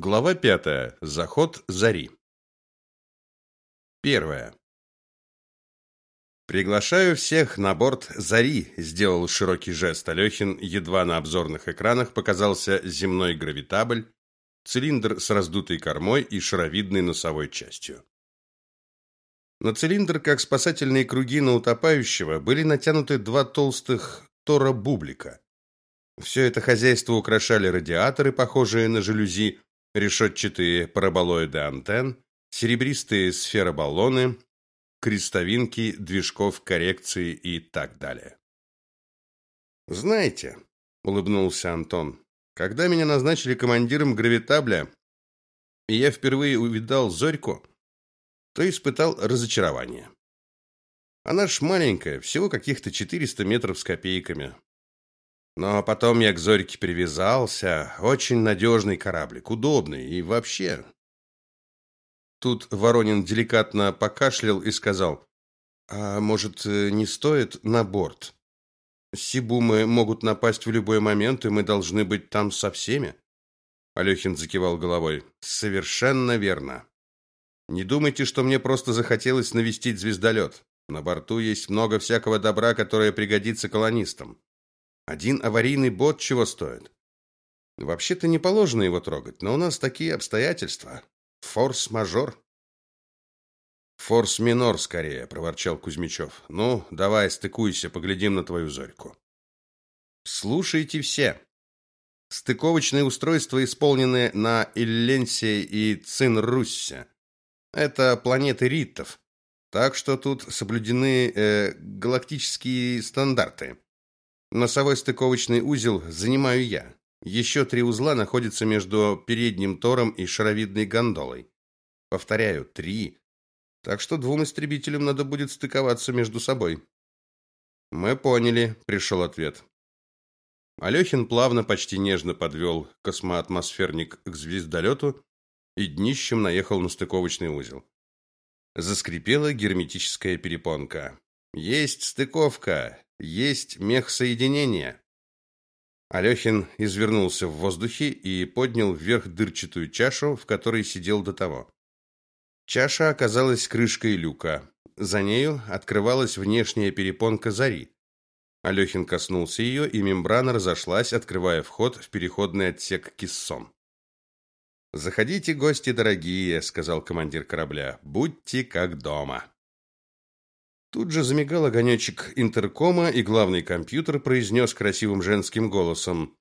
Глава пятая. Заход зари. Первое. Приглашаю всех на борт Зари, сделал широкий жест Алёхин, едва на обзорных экранах показался земной гравитабль, цилиндр с раздутой кормой и шаровидной носовой частью. На цилиндр, как спасательные круги на утопающего, были натянуты два толстых тора-бублика. Все это хозяйство украшали радиаторы, похожие на жалюзи, решетчатые параболоиды антенн, серебристые сферобаллоны, крестовинки движков коррекции и так далее. Знаете, улыбнулся Антон. Когда меня назначили командиром гравитабля, и я впервые увидал Зорьку, то испытал разочарование. Она ж маленькая, всего каких-то 400 метров с копейками. Но потом я к Зорьке привязался. Очень надежный кораблик, удобный и вообще. Тут Воронин деликатно покашлял и сказал: "А может, не стоит на борт? Сибумы могут напасть в любой момент, и мы должны быть там со всеми". Алёхин закивал головой. "Совершенно верно. Не думайте, что мне просто захотелось навестить звездолет. На борту есть много всякого добра, которое пригодится колонистам. Один аварийный бот чего стоит? Вообще-то не положено его трогать, но у нас такие обстоятельства. Форс-мажор. Форс-минор скорее, проворчал Кузьмичев. Ну, давай, стыкуйся, поглядим на твою зорьку. Слушайте все. Стыковочные устройства исполнены на Илленсе и Цинруссе. Это планеты риттов. Так что тут соблюдены э, галактические стандарты. Носовой стыковочный узел занимаю я. Еще три узла находятся между передним тором и шаровидной гондолой. Повторяю, три. Так что двум истребителям надо будет стыковаться между собой. Мы поняли, пришел ответ. Алёхин плавно, почти нежно подвел космоатмосферник к звездолету и днищем наехал на стыковочный узел. Заскрипела герметическая перепонка. Есть стыковка. Есть мех соединения. Алёхин извернулся в воздухе и поднял вверх дырчатую чашу, в которой сидел до того. Чаша оказалась крышкой люка. За нею открывалась внешняя перепонка зари. Алёхин коснулся ее, и мембрана разошлась, открывая вход в переходный отсек кессон. Заходите, гости дорогие, сказал командир корабля. Будьте как дома. Тут же замигал огонечек интеркома, и главный компьютер произнес красивым женским голосом: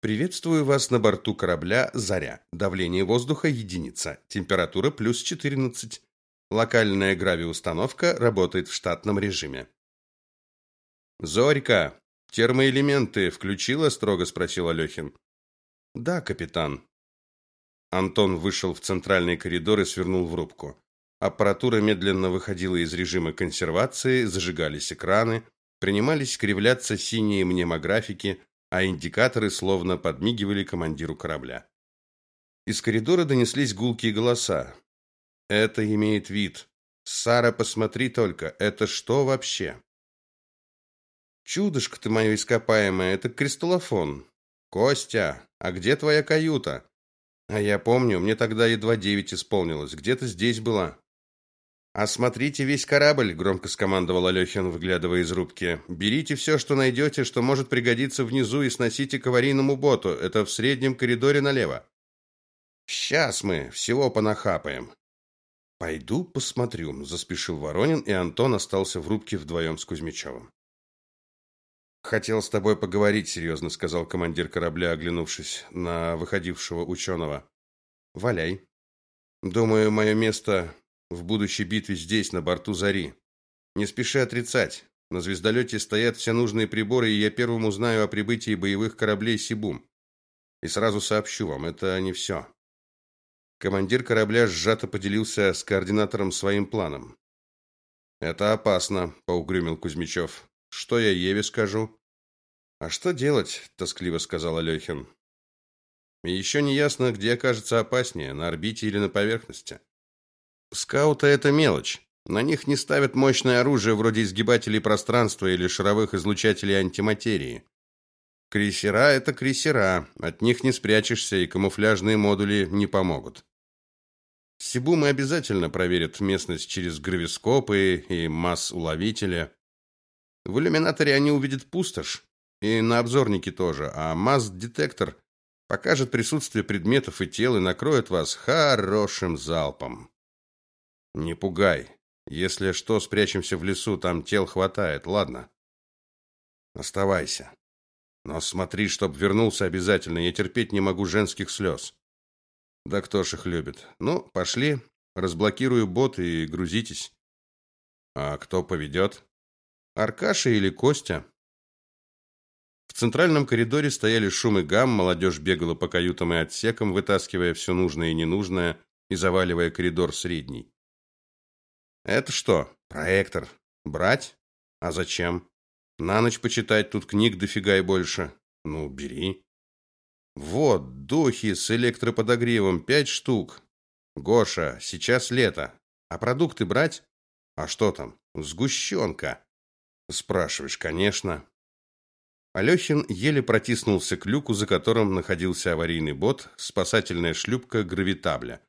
Приветствую вас на борту корабля Заря. Давление воздуха единица, температура плюс 14. Локальная гравиустановка работает в штатном режиме. Зорька, термоэлементы включила, строго спросил Алёхин. Да, капитан. Антон вышел в центральный коридор и свернул в рубку. Аппаратура медленно выходила из режима консервации, зажигались экраны, принимались кривляться синие мнемографики, а индикаторы словно подмигивали командиру корабля. Из коридора донеслись гулкие голоса. Это имеет вид. Сара, посмотри только, это что вообще? Чудышко ты мое ископаемое, это кристаллофон. Костя, а где твоя каюта? А я помню, мне тогда едва девять исполнилось, где-то здесь была. «Осмотрите весь корабль», — громко скомандовал Алёхин, выглядывая из рубки. «Берите все, что найдете, что может пригодиться внизу, и сносите к аварийному боту. Это в среднем коридоре налево». «Сейчас мы всего понахапаем». «Пойду посмотрю», — заспешил Воронин, и Антон остался в рубке вдвоем с Кузьмичевым. «Хотел с тобой поговорить», — серьезно сказал командир корабля, оглянувшись на выходившего ученого. «Валяй. Думаю, мое место в будущей битве здесь, на борту Зари. Не спеши отрицать. На звездолете стоят все нужные приборы, и я первым узнаю о прибытии боевых кораблей Сибум. И сразу сообщу вам, это не все. Командир корабля сжато поделился с координатором своим планом. Это опасно, поугрюмил Кузьмичев. Что я Еве скажу? А что делать? тоскливо сказал Алёхин. И еще не ясно, где окажется опаснее, на орбите или на поверхности. Скауты это мелочь. На них не ставят мощное оружие вроде изгибателей пространства или шаровых излучателей антиматерии. Крейсера это крейсера, от них не спрячешься, и камуфляжные модули не помогут. Сибумы обязательно проверят местность через гравископы и масс-уловители. В иллюминаторе они увидят пустошь, и на обзорнике тоже, а масс-детектор покажет присутствие предметов и тел и накроет вас хорошим залпом. Не пугай. Если что, спрячемся в лесу, там тел хватает, ладно? Оставайся. Но смотри, чтоб вернулся обязательно, я терпеть не могу женских слез. Да кто ж их любит? Ну, пошли, разблокирую бот и грузитесь. А кто поведет? Аркаша или Костя? В центральном коридоре стояли шум и гам, молодежь бегала по каютам и отсекам, вытаскивая все нужное и ненужное и заваливая коридор средний. Это что? Проектор. Брать? А зачем? На ночь почитать тут книг дофига и больше. Ну, бери. Вот, духи с электроподогревом пять штук. Гоша, сейчас лето. А продукты брать? А что там? Сгущенка. Спрашиваешь, конечно. Алёхин еле протиснулся к люку, за которым находился аварийный бот, спасательная шлюпка гравитабля.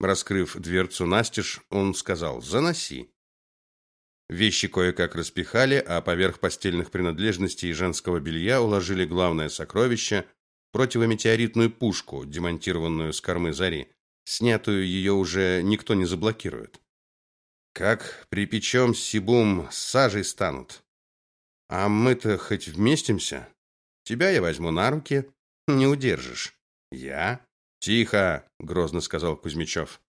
Раскрыв дверцу настежь, он сказал: "Заноси". Вещи кое-как распихали, а поверх постельных принадлежностей и женского белья уложили главное сокровище противометеоритную пушку, демонтированную с кормы Зари. Снятую ее уже никто не заблокирует. Как припечем Сибум с сажей станут. А мы-то хоть вместимся? Тебя я возьму на руки, не удержишь. Я Тихо, грозно сказал Кузьмичев.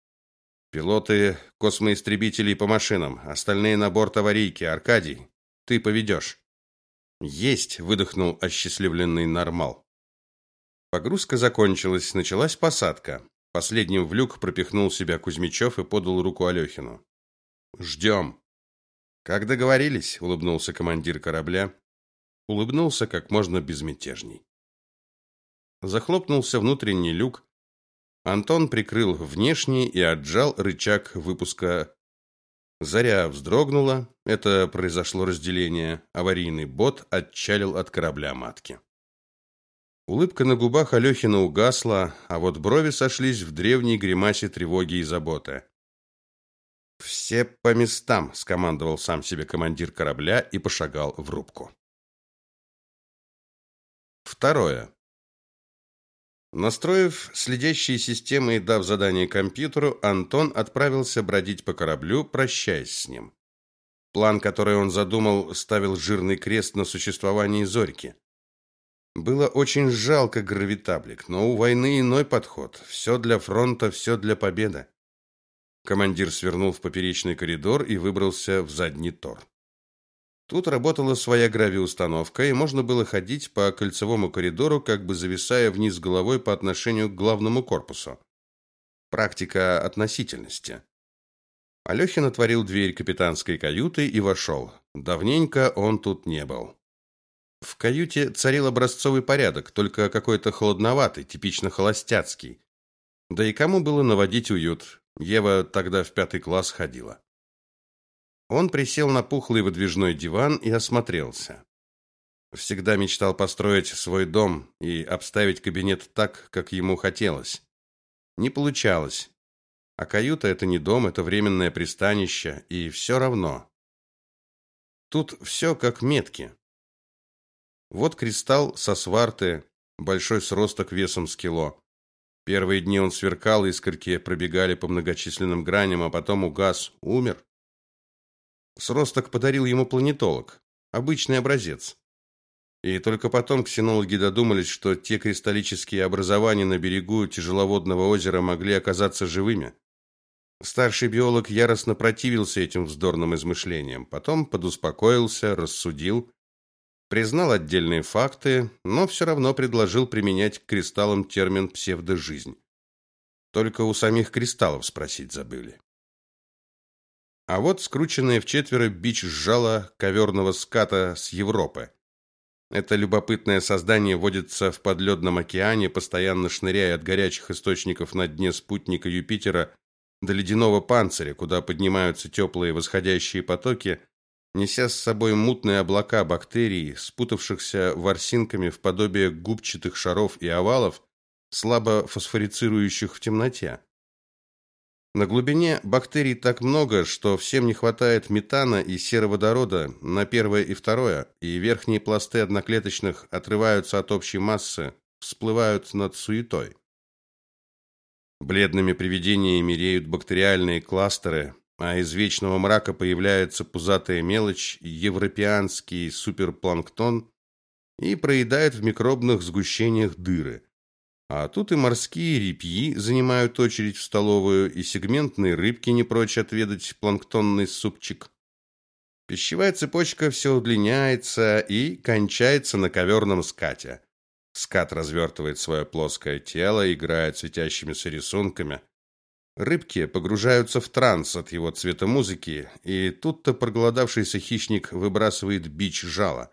Пилоты космоистребителей по машинам, остальные на борт аварийки. Аркадий, ты поведешь». Есть, выдохнул осчастливленный нормал. Погрузка закончилась, началась посадка. Последним в люк пропихнул себя Кузьмичев и подал руку Алёхину. «Ждем». Как договорились, улыбнулся командир корабля. Улыбнулся как можно безмятежней. Захлопнулся внутренний люк, Антон прикрыл внешний и отжал рычаг выпуска. Заря вздрогнула. Это произошло разделение. Аварийный бот отчалил от корабля матки. Улыбка на губах Алёхина угасла, а вот брови сошлись в древней гримасе тревоги и заботы. «Все по местам», — скомандовал сам себе командир корабля и пошагал в рубку. Второе. Настроив следящие системы и дав задание компьютеру, Антон отправился бродить по кораблю, прощаясь с ним. План, который он задумал, ставил жирный крест на существовании Зорьки. Было очень жалко гравитаблик, но у войны иной подход. Все для фронта, все для победы. Командир свернул в поперечный коридор и выбрался в задний тор. Тут работала своя гравиустановка, и можно было ходить по кольцевому коридору, как бы зависая вниз головой по отношению к главному корпусу. Практика относительности. Алёхин отворил дверь капитанской каюты и вошел. Давненько он тут не был. В каюте царил образцовый порядок, только какой-то холодноватый, типично холостяцкий. Да и кому было наводить уют? Ева тогда в пятый класс ходила. Он присел на пухлый выдвижной диван и осмотрелся. Всегда мечтал построить свой дом и обставить кабинет так, как ему хотелось. Не получалось. А каюта это не дом, это временное пристанище, и все равно. Тут все как метки. Вот кристалл со сварты, большой сросток весом с кило. Первые дни он сверкал, искорки пробегали по многочисленным граням, а потом угас, умер. Сросток подарил ему планетолог, обычный образец. И только потом ксенологи додумались, что те кристаллические образования на берегу тяжеловодного озера могли оказаться живыми. Старший биолог яростно противился этим вздорным измышлениям, потом подуспокоился, рассудил, признал отдельные факты, но все равно предложил применять к кристаллам термин псевдожизнь. Только у самих кристаллов спросить забыли. А вот скрученное в четверо бич сжала коверного ската с Европы. Это любопытное создание водится в подледном океане, постоянно шныряя от горячих источников на дне спутника Юпитера до ледяного панциря, куда поднимаются теплые восходящие потоки, неся с собой мутные облака бактерий, спутавшихся ворсинками в подобие губчатых шаров и овалов, слабо фосфорицирующих в темноте. На глубине бактерий так много, что всем не хватает метана и сероводорода на первое и второе, и верхние пласты одноклеточных отрываются от общей массы, всплывают над суетой. Бледными привидениями реют бактериальные кластеры, а из вечного мрака появляется пузатая мелочь, европеанский суперпланктон и проедает в микробных сгущениях дыры. А тут и морские репьи занимают очередь в столовую, и сегментные рыбки не прочь отведать планктонный супчик. Пищевая цепочка все удлиняется и кончается на коверном скате. Скат развертывает свое плоское тело, играет светящимися рисунками. Рыбки погружаются в транс от его цвета музыки, и тут-то проголодавшийся хищник выбрасывает бич жала.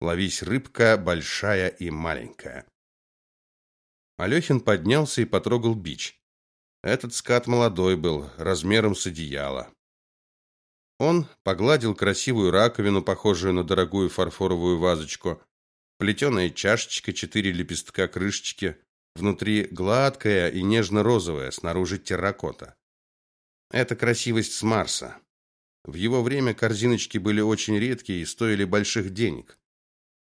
Ловись рыбка большая и маленькая. Алёхин поднялся и потрогал бич. Этот скат молодой был, размером с одеяло. Он погладил красивую раковину, похожую на дорогую фарфоровую вазочку. Плетеная чашечка, четыре лепестка крышечки, внутри гладкая и нежно-розовая, снаружи терракота. Это красивость с Марса. В его время корзиночки были очень редкие и стоили больших денег.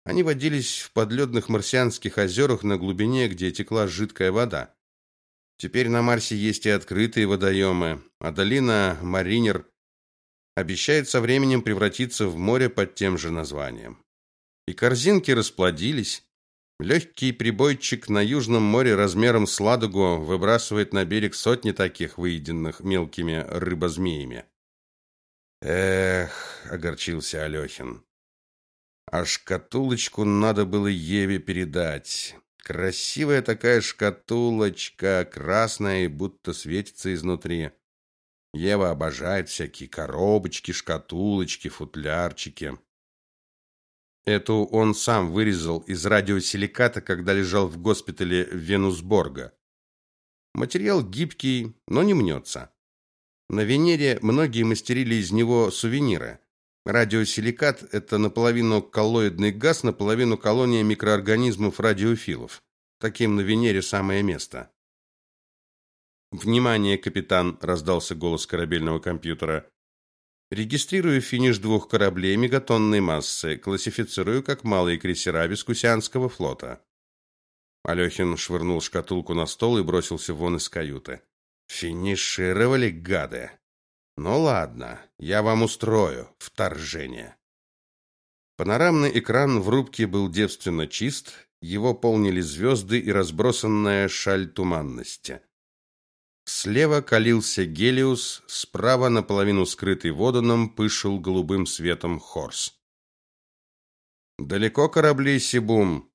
Они водились в подледных марсианских озерах на глубине, где текла жидкая вода. Теперь на Марсе есть и открытые водоемы, а долина Маринер обещает со временем превратиться в море под тем же названием. И корзинки расплодились. Легкий прибойчик на Южном море размером с ладогу выбрасывает на берег сотни таких выеденных мелкими рыбозмеями. Эх, огорчился Алёхин. А шкатулочку надо было Еве передать. Красивая такая шкатулочка, красная и будто светится изнутри. Ева обожает всякие коробочки, шкатулочки, футлярчики. Эту он сам вырезал из радиосиликата, когда лежал в госпитале Венусборга. Материал гибкий, но не мнется. На Венере многие мастерили из него сувениры. Радиосиликат – это наполовину коллоидный газ, наполовину колония микроорганизмов радиофилов. Таким на Венере самое место. «Внимание, капитан!» – раздался голос корабельного компьютера. «Регистрирую финиш двух кораблей мегатонной массы. Классифицирую как малые крейсера Вискусианского флота». Алехин швырнул шкатулку на стол и бросился вон из каюты. «Финишировали, гады!» Ну ладно, я вам устрою вторжение. Панорамный экран в рубке был девственно чист, его полнили звезды и разбросанная шаль туманности. Слева калился Гелиус, справа наполовину скрытый Водоном пышил голубым светом Хорс. Далеко корабли Сибум?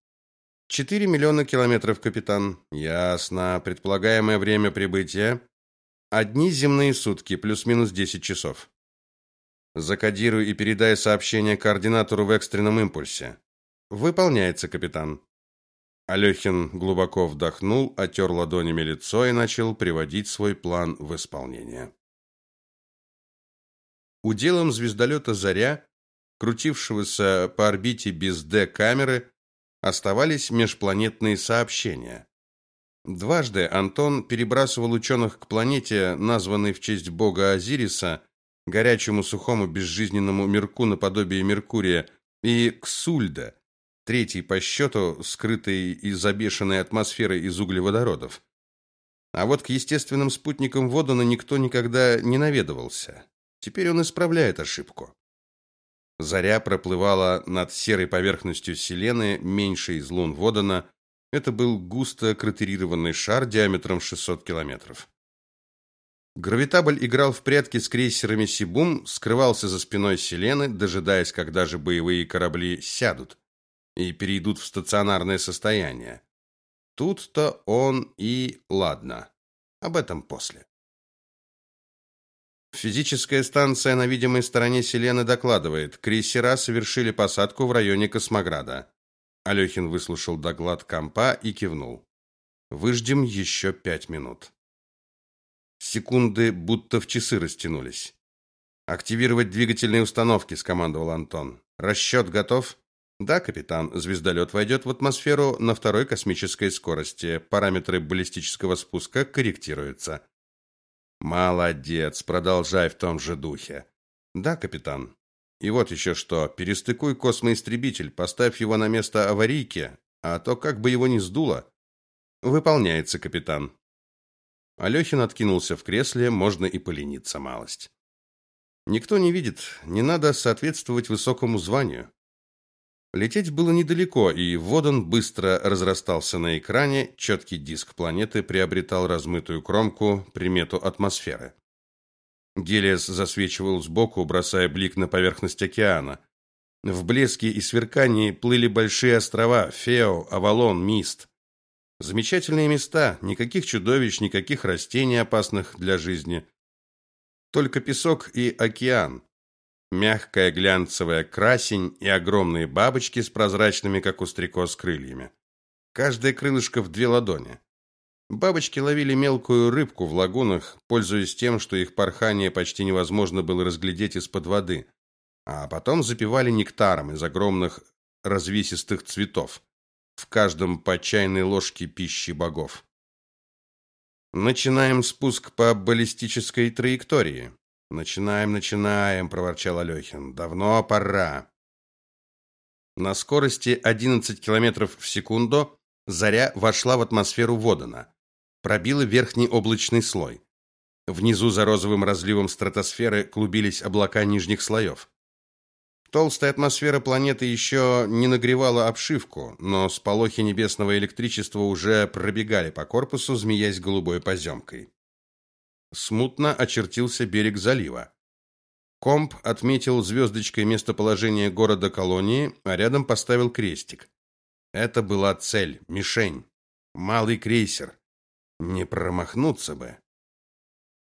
Четыре миллиона километров, капитан. Ясно. Предполагаемое время прибытия Одни земные сутки, плюс-минус 10 часов. Закодируй и передай сообщение координатору в экстренном импульсе. Выполняется, капитан. Алёхин глубоко вдохнул, отер ладонями лицо и начал приводить свой план в исполнение. Уделом звездолета Заря, крутившегося по орбите без Д-камеры, оставались межпланетные сообщения. Дважды Антон перебрасывал ученых к планете, названной в честь бога Азириса, горячему сухому безжизненному мирку наподобие Меркурия, и к Сульда, третий по счету, скрытой и забешенной атмосферой из углеводородов. А вот к естественным спутникам Водана никто никогда не наведывался. Теперь он исправляет ошибку. Заря проплывала над серой поверхностью Селены, меньшей из лун Водана, это был густо кратерированный шар диаметром 600 километров. Гравитабль играл в прятки с крейсерами Сибум, скрывался за спиной Селены, дожидаясь, когда же боевые корабли сядут и перейдут в стационарное состояние. Тут-то он и ладно. Об этом после. Физическая станция на видимой стороне Селены докладывает: крейсера совершили посадку в районе Космограда. Алёхин выслушал доклад компа и кивнул. Выждем еще пять минут. Секунды будто в часы растянулись. Активировать двигательные установки, скомандовал Антон. Расчет готов? Да, капитан. Звездолет войдет в атмосферу на второй космической скорости. Параметры баллистического спуска корректируются. Молодец, продолжай в том же духе. Да, капитан. И вот еще что, перестыкуй космоистребитель, поставь его на место аварийки, а то как бы его ни сдуло. Выполняется, капитан. Алёхин откинулся в кресле, можно и полениться малость. Никто не видит, не надо соответствовать высокому званию. Лететь было недалеко, и Водан быстро разрастался на экране, четкий диск планеты приобретал размытую кромку, примету атмосферы. Гелиос засвечивал сбоку, бросая блик на поверхность океана. В блеске и сверкании плыли большие острова: Фео, Авалон, Мист. Замечательные места, никаких чудовищ, никаких растений опасных для жизни. Только песок и океан. Мягкая глянцевая красень и огромные бабочки с прозрачными, как у стрекоз, крыльями. Каждое крылышко в две ладони. Бабочки ловили мелкую рыбку в лагунах, пользуясь тем, что их порхание почти невозможно было разглядеть из-под воды, а потом запивали нектаром из огромных развесистых цветов, в каждом по чайной ложке пищи богов. Начинаем спуск по баллистической траектории. Начинаем, начинаем, проворчал Алёхин. Давно пора. На скорости 11 километров в секунду заря вошла в атмосферу Водана, пробила верхний облачный слой. Внизу за розовым разливом стратосферы клубились облака нижних слоев. Толстая атмосфера планеты еще не нагревала обшивку, но сполохи небесного электричества уже пробегали по корпусу, змеясь голубой поземкой. Смутно очертился берег залива. Комп отметил звездочкой местоположение города-колонии, а рядом поставил крестик. Это была цель, мишень. Малый крейсер. Не промахнуться бы.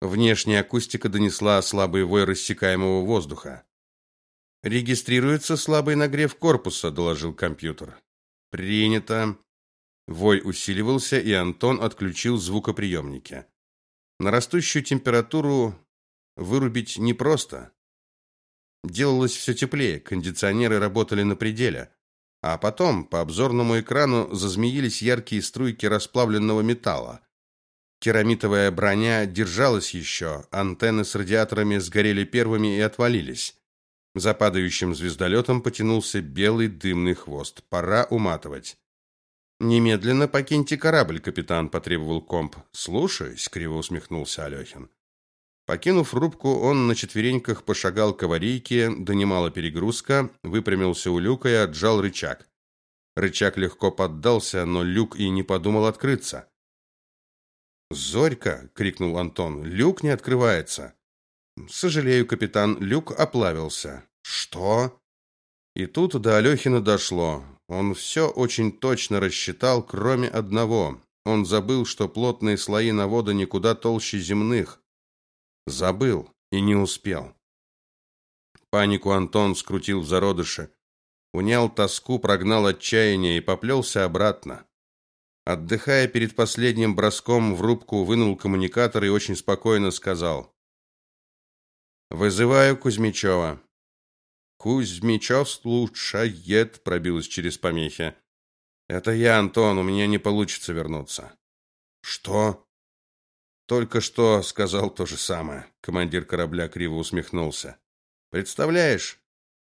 Внешняя акустика донесла слабый вой рассекаемого воздуха. Регистрируется слабый нагрев корпуса, доложил компьютер. Принято. Вой усиливался, и Антон отключил звукоприемники. На растущую температуру вырубить непросто. Делалось все теплее, кондиционеры работали на пределе. А потом по обзорному экрану зазмеились яркие струйки расплавленного металла. Керамитовая броня держалась еще, антенны с радиаторами сгорели первыми и отвалились. За падающим звездолетом потянулся белый дымный хвост. Пора уматывать. Немедленно покиньте корабль, капитан, потребовал комп. Слушаюсь, криво усмехнулся Алёхин. Покинув рубку, он на четвереньках пошагал к аварийке, донимала перегрузка, выпрямился у люка и отжал рычаг. Рычаг легко поддался, но люк и не подумал открыться. "Зорька!" крикнул Антон. "Люк не открывается". Сожалею, капитан, люк оплавился. Что? И тут до Алёхина дошло. Он все очень точно рассчитал, кроме одного. Он забыл, что плотные слои навода никуда толще земных. Забыл и не успел. Панику Антон скрутил в зародыше, унял тоску, прогнал отчаяние и поплелся обратно. Отдыхая перед последним броском в рубку, вынул коммуникатор и очень спокойно сказал: Вызываю Кузьмичева. Кузьмичев слушает, пробилось через помехи. Это я, Антон, у меня не получится вернуться. Что? Только что сказал то же самое. Командир корабля криво усмехнулся. Представляешь?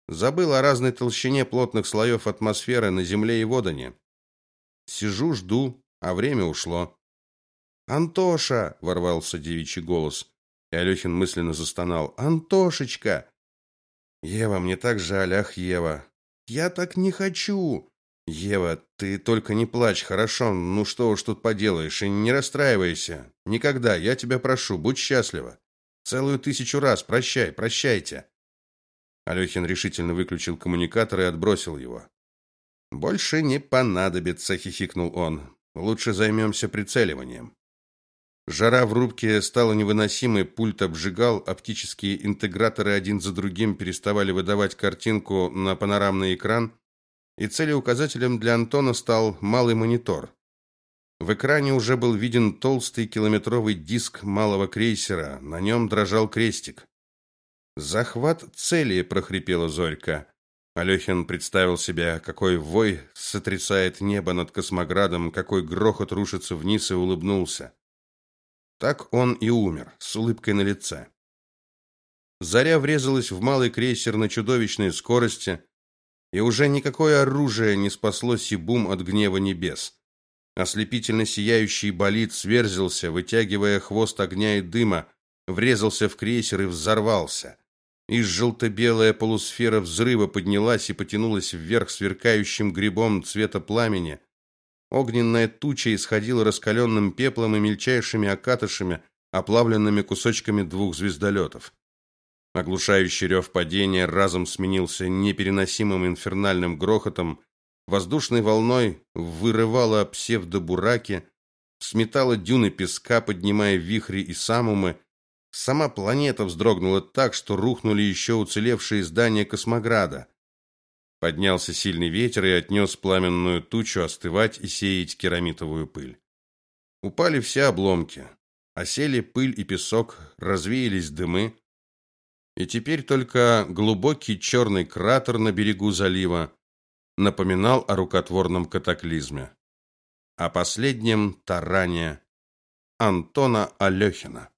Забыл о разной толщине плотных слоев атмосферы на земле и водане. Сижу, жду, а время ушло. Антоша, ворвался девичий голос. И Алёхин мысленно застонал. «Антошечка!» «Ева, мне так жаль, ах, Ева!» «Я так не хочу!» «Ева, ты только не плачь, хорошо? Ну что уж тут поделаешь, и не расстраивайся. Никогда, я тебя прошу, будь счастлива. Целую тысячу раз прощай, прощайте!» Алёхин решительно выключил коммуникатор и отбросил его. «Больше не понадобится», — хихикнул он. «Лучше займемся прицеливанием». Жара в рубке стала невыносимой, пульт обжигал, оптические интеграторы один за другим переставали выдавать картинку на панорамный экран, и целеуказателем для Антона стал малый монитор. В экране уже был виден толстый километровый диск малого крейсера, на нем дрожал крестик. Захват цели, прохрипела Зорька. Алёхин представил себе, какой вой сотрясает небо над космоградом, какой грохот рушится вниз и улыбнулся. Так он и умер, с улыбкой на лице. Заря врезалась в малый крейсер на чудовищной скорости, и уже никакое оружие не спасло Сибум от гнева небес. Ослепительно сияющий болид сверзился, вытягивая хвост огня и дыма, врезался в крейсер и взорвался. Из желто-белая полусфера взрыва поднялась и потянулась вверх сверкающим грибом цвета пламени. Огненная туча исходила раскаленным пеплом и мельчайшими окатышами, оплавленными кусочками двух звездолетов. Оглушающий рев падения разом сменился непереносимым инфернальным грохотом, воздушной волной вырывало псевдобураки, сметало дюны песка, поднимая вихри и самумы, Сама планета вздрогнула так, что рухнули еще уцелевшие здания космограда. Поднялся сильный ветер и отнес пламенную тучу остывать и сеять керамитовую пыль. Упали все обломки, осели пыль и песок, развеялись дымы, и теперь только глубокий черный кратер на берегу залива напоминал о рукотворном катаклизме, о последнем таране Антона Алехина.